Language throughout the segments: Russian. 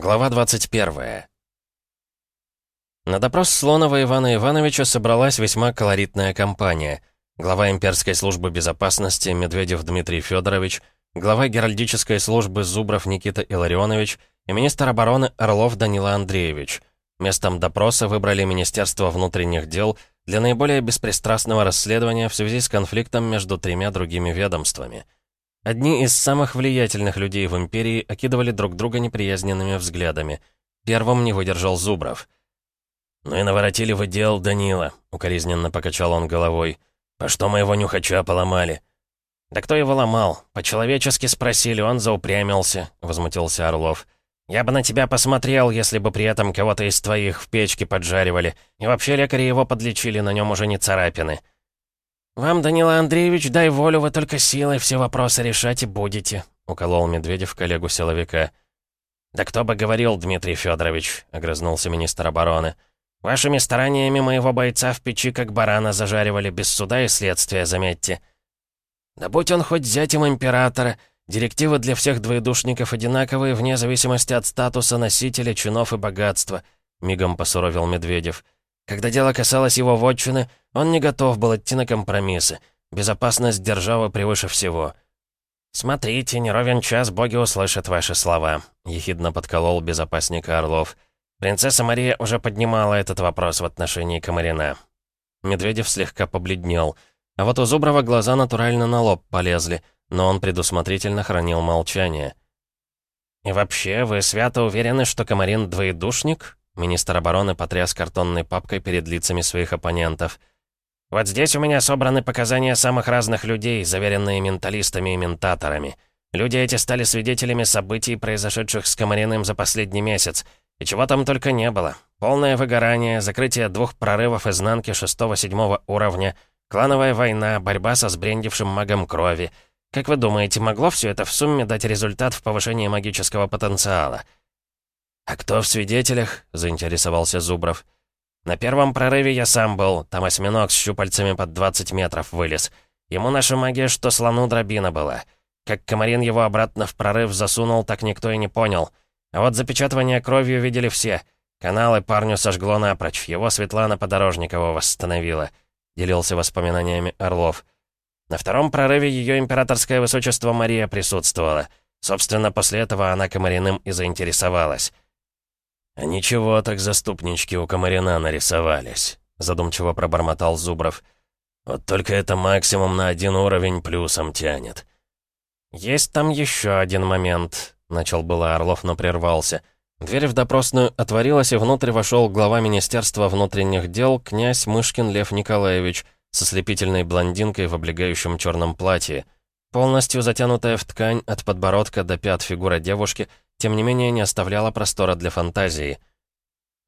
Глава 21. На допрос Слонова Ивана Ивановича собралась весьма колоритная компания. Глава имперской службы безопасности Медведев Дмитрий Федорович, глава геральдической службы Зубров Никита Илларионович и министр обороны Орлов Данила Андреевич. Местом допроса выбрали Министерство внутренних дел для наиболее беспристрастного расследования в связи с конфликтом между тремя другими ведомствами – Одни из самых влиятельных людей в Империи окидывали друг друга неприязненными взглядами. Первым не выдержал Зубров. «Ну и наворотили вы дел, Данила», — укоризненно покачал он головой. «По что мы его нюхача поломали?» «Да кто его ломал? По-человечески спросили, он заупрямился», — возмутился Орлов. «Я бы на тебя посмотрел, если бы при этом кого-то из твоих в печке поджаривали. И вообще лекари его подлечили, на нем уже не царапины». «Вам, Данила Андреевич, дай волю, вы только силой все вопросы решать и будете», — уколол Медведев коллегу-силовика. «Да кто бы говорил, Дмитрий Федорович, огрызнулся министр обороны. «Вашими стараниями моего бойца в печи как барана зажаривали без суда и следствия, заметьте». «Да будь он хоть зятем императора, директивы для всех двоедушников одинаковые вне зависимости от статуса носителя, чинов и богатства», — мигом посуровил Медведев. Когда дело касалось его вотчины, он не готов был идти на компромиссы. Безопасность державы превыше всего. «Смотрите, не час боги услышат ваши слова», — ехидно подколол безопасника Орлов. «Принцесса Мария уже поднимала этот вопрос в отношении Комарина». Медведев слегка побледнел. А вот у Зуброва глаза натурально на лоб полезли, но он предусмотрительно хранил молчание. «И вообще, вы свято уверены, что Комарин двоедушник?» Министр обороны потряс картонной папкой перед лицами своих оппонентов. «Вот здесь у меня собраны показания самых разных людей, заверенные менталистами и ментаторами. Люди эти стали свидетелями событий, произошедших с Комариным за последний месяц. И чего там только не было. Полное выгорание, закрытие двух прорывов изнанки 6-7 уровня, клановая война, борьба со сбрендившим магом крови. Как вы думаете, могло все это в сумме дать результат в повышении магического потенциала?» «А кто в свидетелях?» — заинтересовался Зубров. «На первом прорыве я сам был. Там осьминог с щупальцами под 20 метров вылез. Ему наша магия, что слону дробина была. Как Комарин его обратно в прорыв засунул, так никто и не понял. А вот запечатывание кровью видели все. Каналы парню сожгло напрочь. Его Светлана Подорожникова восстановила», — делился воспоминаниями Орлов. «На втором прорыве ее императорское высочество Мария присутствовала. Собственно, после этого она Комариным и заинтересовалась». «А ничего, так заступнички у Комарина нарисовались», — задумчиво пробормотал Зубров. «Вот только это максимум на один уровень плюсом тянет». «Есть там еще один момент», — начал было Орлов, но прервался. Дверь в допросную отворилась, и внутрь вошел глава Министерства внутренних дел князь Мышкин Лев Николаевич со слепительной блондинкой в облегающем черном платье. Полностью затянутая в ткань от подбородка до пят фигура девушки — тем не менее не оставляла простора для фантазии.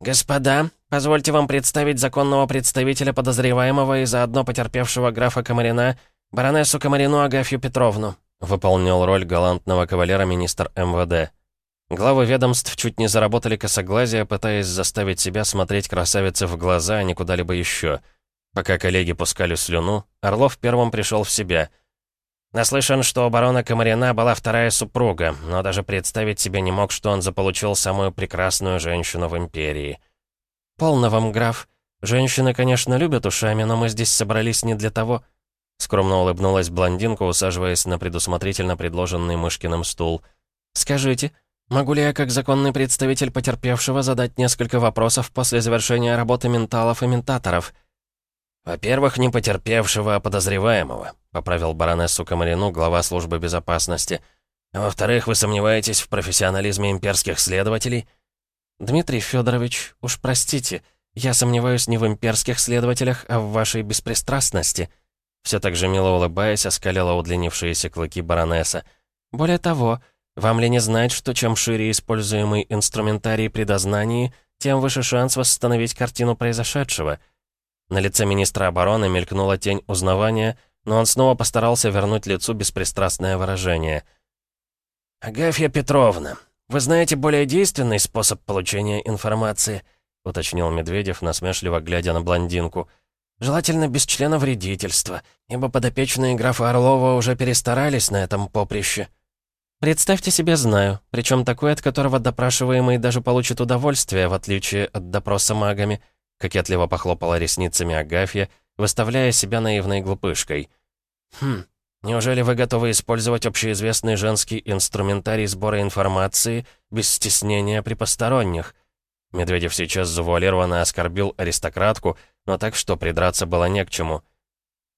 «Господа, позвольте вам представить законного представителя подозреваемого и заодно потерпевшего графа Комарина, баронессу Комарину Агафью Петровну», выполнил роль галантного кавалера министр МВД. Главы ведомств чуть не заработали косоглазия, пытаясь заставить себя смотреть красавице в глаза, а не куда-либо еще. Пока коллеги пускали слюну, Орлов первым пришел в себя — Наслышан, что у барона Комарина была вторая супруга, но даже представить себе не мог, что он заполучил самую прекрасную женщину в Империи. «Полно вам, граф. Женщины, конечно, любят ушами, но мы здесь собрались не для того». Скромно улыбнулась блондинка, усаживаясь на предусмотрительно предложенный Мышкиным стул. «Скажите, могу ли я, как законный представитель потерпевшего, задать несколько вопросов после завершения работы менталов и ментаторов?» «Во-первых, не потерпевшего, а подозреваемого», — поправил баронессу Комарину, глава службы безопасности. «А во-вторых, вы сомневаетесь в профессионализме имперских следователей?» «Дмитрий Федорович, уж простите, я сомневаюсь не в имперских следователях, а в вашей беспристрастности». Все так же мило улыбаясь, оскалила удлинившиеся клыки баронесса. «Более того, вам ли не знать, что чем шире используемый инструментарий при дознании, тем выше шанс восстановить картину произошедшего?» На лице министра обороны мелькнула тень узнавания, но он снова постарался вернуть лицу беспристрастное выражение. «Агафья Петровна, вы знаете более действенный способ получения информации?» — уточнил Медведев, насмешливо глядя на блондинку. «Желательно без члена вредительства, ибо подопечные графа Орлова уже перестарались на этом поприще». «Представьте себе, знаю, причем такой, от которого допрашиваемый даже получит удовольствие, в отличие от допроса магами», кокетливо похлопала ресницами Агафья, выставляя себя наивной глупышкой. «Хм, неужели вы готовы использовать общеизвестный женский инструментарий сбора информации без стеснения при посторонних?» Медведев сейчас завуалированно оскорбил аристократку, но так, что придраться было не к чему.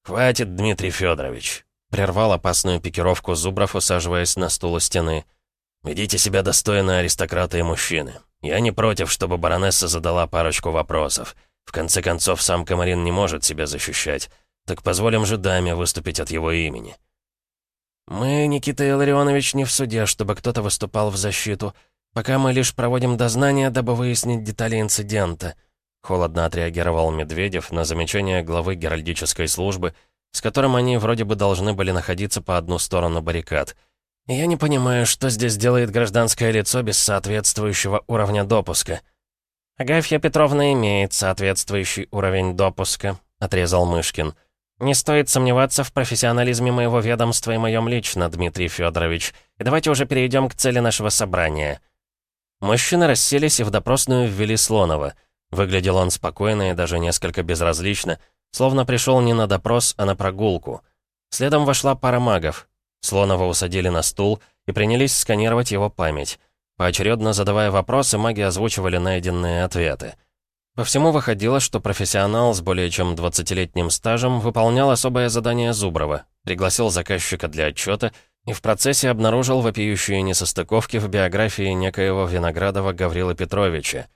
«Хватит, Дмитрий Федорович, прервал опасную пикировку Зубров, усаживаясь на стул у стены. «Ведите себя достойно аристократа и мужчины. Я не против, чтобы баронесса задала парочку вопросов. В конце концов, сам Комарин не может себя защищать. Так позволим же даме выступить от его имени». «Мы, Никита Илларионович, не в суде, чтобы кто-то выступал в защиту. Пока мы лишь проводим дознание, дабы выяснить детали инцидента», холодно отреагировал Медведев на замечание главы геральдической службы, с которым они вроде бы должны были находиться по одну сторону баррикад. «Я не понимаю, что здесь делает гражданское лицо без соответствующего уровня допуска». «Агафья Петровна имеет соответствующий уровень допуска», — отрезал Мышкин. «Не стоит сомневаться в профессионализме моего ведомства и моем лично, Дмитрий Федорович. И давайте уже перейдем к цели нашего собрания». Мужчины расселись и в допросную ввели Слонова. Выглядел он спокойно и даже несколько безразлично, словно пришел не на допрос, а на прогулку. Следом вошла пара магов. Слонова усадили на стул и принялись сканировать его память. Поочередно задавая вопросы, маги озвучивали найденные ответы. По всему выходило, что профессионал с более чем 20-летним стажем выполнял особое задание Зуброва, пригласил заказчика для отчета и в процессе обнаружил вопиющие несостыковки в биографии некоего Виноградова Гаврила Петровича.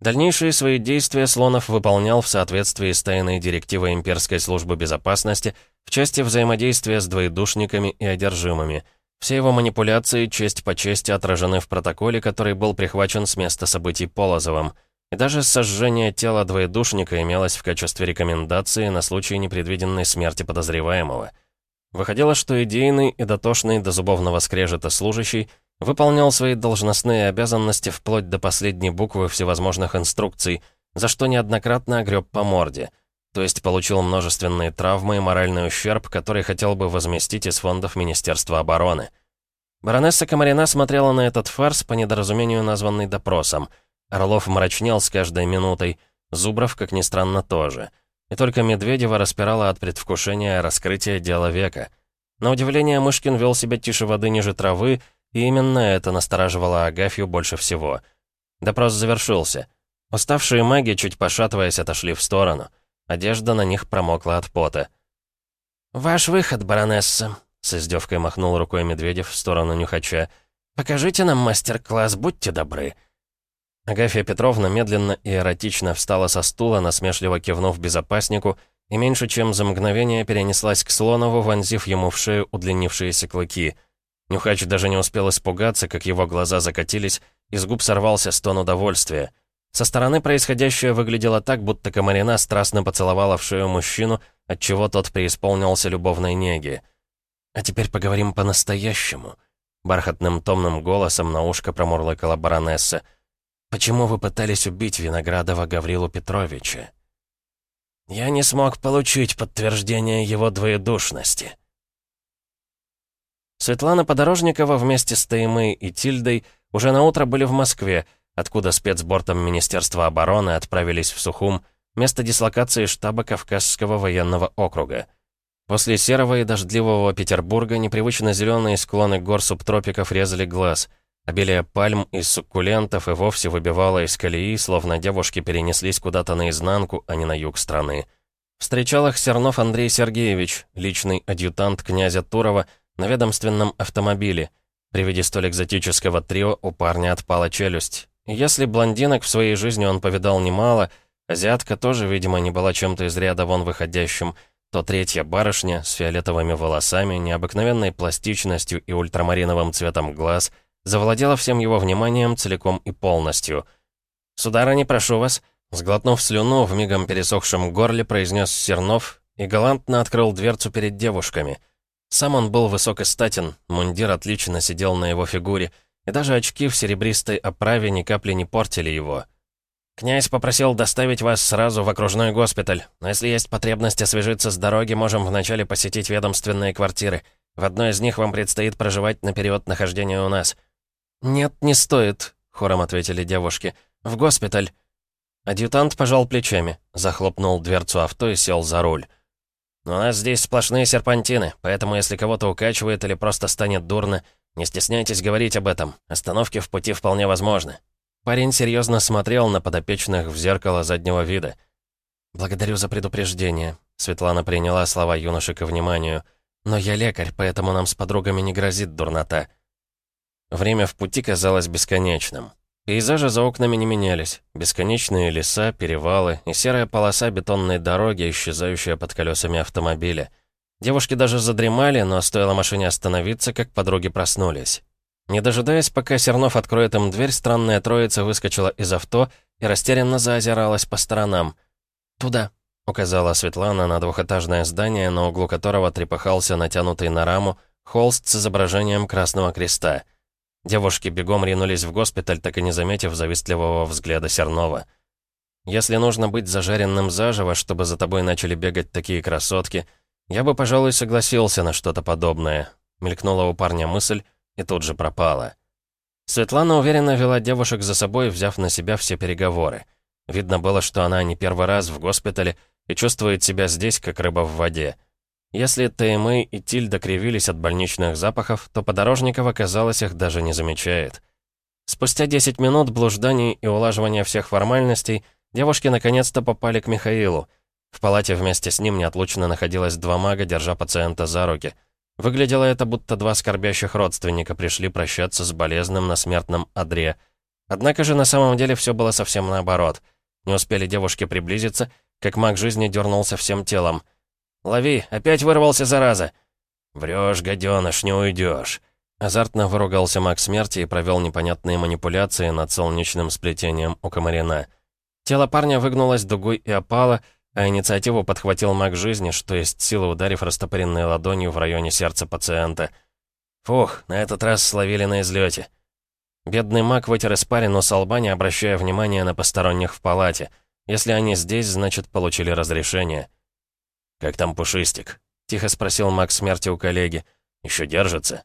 Дальнейшие свои действия Слонов выполнял в соответствии с тайной директивой Имперской службы безопасности в части взаимодействия с двоедушниками и одержимыми. Все его манипуляции честь по чести отражены в протоколе, который был прихвачен с места событий Полозовым. И даже сожжение тела двоедушника имелось в качестве рекомендации на случай непредвиденной смерти подозреваемого. Выходило, что идейный и дотошный до зубовного скрежета служащий выполнял свои должностные обязанности вплоть до последней буквы всевозможных инструкций, за что неоднократно огреб по морде, то есть получил множественные травмы и моральный ущерб, который хотел бы возместить из фондов Министерства обороны. Баронесса Комарина смотрела на этот фарс, по недоразумению названный допросом. Орлов мрачнел с каждой минутой, Зубров, как ни странно, тоже — и только Медведева распирала от предвкушения раскрытия дела века. На удивление, Мышкин вел себя тише воды ниже травы, и именно это настораживало Агафью больше всего. Допрос завершился. Уставшие маги, чуть пошатываясь, отошли в сторону. Одежда на них промокла от пота. «Ваш выход, баронесса», — с издевкой махнул рукой Медведев в сторону Нюхача. «Покажите нам мастер-класс, будьте добры». Агафья Петровна медленно и эротично встала со стула, насмешливо кивнув безопаснику, и меньше чем за мгновение перенеслась к Слонову, вонзив ему в шею удлинившиеся клыки. Нюхач даже не успел испугаться, как его глаза закатились, и с губ сорвался стон удовольствия. Со стороны происходящее выглядело так, будто Комарина страстно поцеловала в шею мужчину, отчего тот преисполнился любовной неги. «А теперь поговорим по-настоящему», — бархатным томным голосом на ушко промурлыкала баронесса — Почему вы пытались убить Виноградова Гаврилу Петровича? Я не смог получить подтверждение его двоедушности. Светлана Подорожникова вместе с Таймой и Тильдой уже на утро были в Москве, откуда спецбортом Министерства обороны отправились в Сухум, место дислокации штаба Кавказского военного округа. После серого и дождливого Петербурга непривычно зеленые склоны гор субтропиков резали глаз — Обилие пальм и суккулентов и вовсе выбивало из колеи, словно девушки перенеслись куда-то наизнанку, а не на юг страны. Встречал их Сернов Андрей Сергеевич, личный адъютант князя Турова, на ведомственном автомобиле. При виде столь экзотического трио у парня отпала челюсть. Если блондинок в своей жизни он повидал немало, азиатка тоже, видимо, не была чем-то из ряда вон выходящим, то третья барышня с фиолетовыми волосами, необыкновенной пластичностью и ультрамариновым цветом глаз — завладела всем его вниманием целиком и полностью. «Сударыня, прошу вас», сглотнув слюну в мигом пересохшем горле, произнес Сернов и галантно открыл дверцу перед девушками. Сам он был высок и статен, мундир отлично сидел на его фигуре, и даже очки в серебристой оправе ни капли не портили его. «Князь попросил доставить вас сразу в окружной госпиталь, но если есть потребность освежиться с дороги, можем вначале посетить ведомственные квартиры. В одной из них вам предстоит проживать на период нахождения у нас». «Нет, не стоит», — хором ответили девушки. «В госпиталь». Адъютант пожал плечами, захлопнул дверцу авто и сел за руль. «У нас здесь сплошные серпантины, поэтому если кого-то укачивает или просто станет дурно, не стесняйтесь говорить об этом. Остановки в пути вполне возможны». Парень серьезно смотрел на подопечных в зеркало заднего вида. «Благодарю за предупреждение», — Светлана приняла слова юноши ко вниманию. «Но я лекарь, поэтому нам с подругами не грозит дурнота». Время в пути казалось бесконечным. Пейзажи за окнами не менялись. Бесконечные леса, перевалы и серая полоса бетонной дороги, исчезающая под колесами автомобиля. Девушки даже задремали, но стоило машине остановиться, как подруги проснулись. Не дожидаясь, пока Сернов откроет им дверь, странная троица выскочила из авто и растерянно заозиралась по сторонам. «Туда», — указала Светлана на двухэтажное здание, на углу которого трепыхался натянутый на раму холст с изображением Красного Креста. Девушки бегом ринулись в госпиталь, так и не заметив завистливого взгляда Сернова. «Если нужно быть зажаренным заживо, чтобы за тобой начали бегать такие красотки, я бы, пожалуй, согласился на что-то подобное», — мелькнула у парня мысль и тут же пропала. Светлана уверенно вела девушек за собой, взяв на себя все переговоры. Видно было, что она не первый раз в госпитале и чувствует себя здесь, как рыба в воде. Если Таймэй и Тильда кривились от больничных запахов, то Подорожникова, казалось, их даже не замечает. Спустя 10 минут блужданий и улаживания всех формальностей, девушки наконец-то попали к Михаилу. В палате вместе с ним неотлучно находилось два мага, держа пациента за руки. Выглядело это, будто два скорбящих родственника пришли прощаться с болезным на смертном одре. Однако же на самом деле все было совсем наоборот. Не успели девушки приблизиться, как маг жизни дернулся всем телом — «Лови! Опять вырвался, зараза!» «Врешь, гаденыш, не уйдешь!» Азартно выругался маг смерти и провел непонятные манипуляции над солнечным сплетением у комарина. Тело парня выгнулось дугой и опало, а инициативу подхватил маг жизни, что есть силы ударив растопыренной ладонью в районе сердца пациента. Фух, на этот раз словили на излете. Бедный маг вытер испарину с лба, обращая внимания на посторонних в палате. Если они здесь, значит, получили разрешение. «Как там Пушистик?» — тихо спросил Макс смерти у коллеги. «Еще держится?»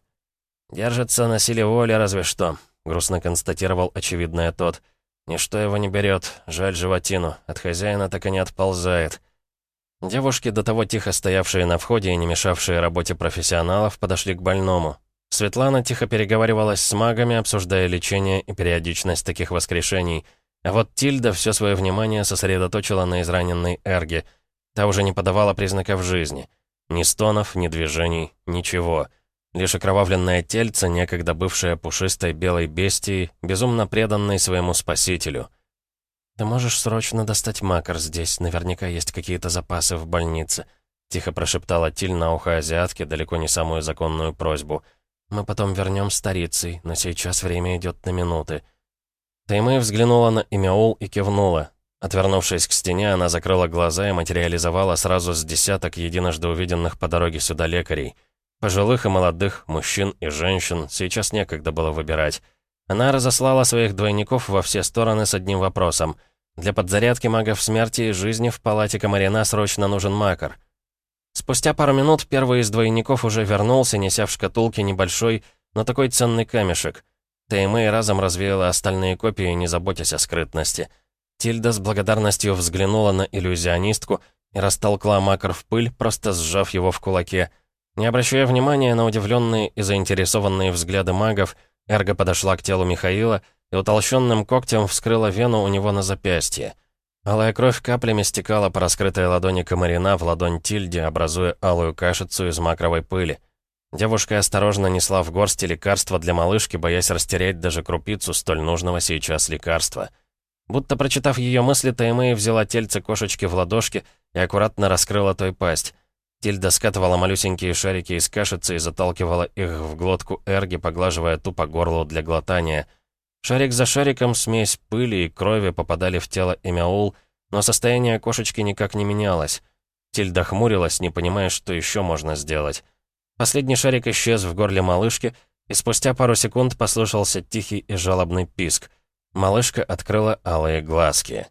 «Держится на силе воли, разве что», — грустно констатировал очевидное тот. «Ничто его не берет. Жаль животину. От хозяина так и не отползает». Девушки, до того тихо стоявшие на входе и не мешавшие работе профессионалов, подошли к больному. Светлана тихо переговаривалась с магами, обсуждая лечение и периодичность таких воскрешений. А вот Тильда все свое внимание сосредоточила на израненной Эрге — Та уже не подавала признаков жизни. Ни стонов, ни движений, ничего. Лишь окровавленное тельце, некогда бывшее пушистой белой бестией, безумно преданной своему спасителю. «Ты можешь срочно достать макар здесь, наверняка есть какие-то запасы в больнице», тихо прошептала Тиль на ухо азиатке, далеко не самую законную просьбу. «Мы потом вернем старицей, но сейчас время идет на минуты». Таймэй взглянула на Имяул и кивнула. Отвернувшись к стене, она закрыла глаза и материализовала сразу с десяток единожды увиденных по дороге сюда лекарей. Пожилых и молодых, мужчин и женщин, сейчас некогда было выбирать. Она разослала своих двойников во все стороны с одним вопросом. Для подзарядки магов смерти и жизни в палате Комарина срочно нужен макар. Спустя пару минут первый из двойников уже вернулся, неся в шкатулке небольшой, но такой ценный камешек. Таймэй разом развеяла остальные копии, не заботясь о скрытности — Тильда с благодарностью взглянула на иллюзионистку и растолкла макар в пыль, просто сжав его в кулаке. Не обращая внимания на удивленные и заинтересованные взгляды магов, Эрго подошла к телу Михаила и утолщенным когтем вскрыла вену у него на запястье. Алая кровь каплями стекала по раскрытой ладони комарина в ладонь Тильде, образуя алую кашицу из макровой пыли. Девушка осторожно несла в горсти лекарства для малышки, боясь растерять даже крупицу столь нужного сейчас лекарства — Будто прочитав ее мысли, Таймэй взяла тельце кошечки в ладошки и аккуратно раскрыла той пасть. Тильда скатывала малюсенькие шарики из кашицы и заталкивала их в глотку Эрги, поглаживая тупо горло для глотания. Шарик за шариком смесь пыли и крови попадали в тело Эмяул, но состояние кошечки никак не менялось. Тильда хмурилась, не понимая, что еще можно сделать. Последний шарик исчез в горле малышки, и спустя пару секунд послышался тихий и жалобный писк. Малышка открыла алые глазки.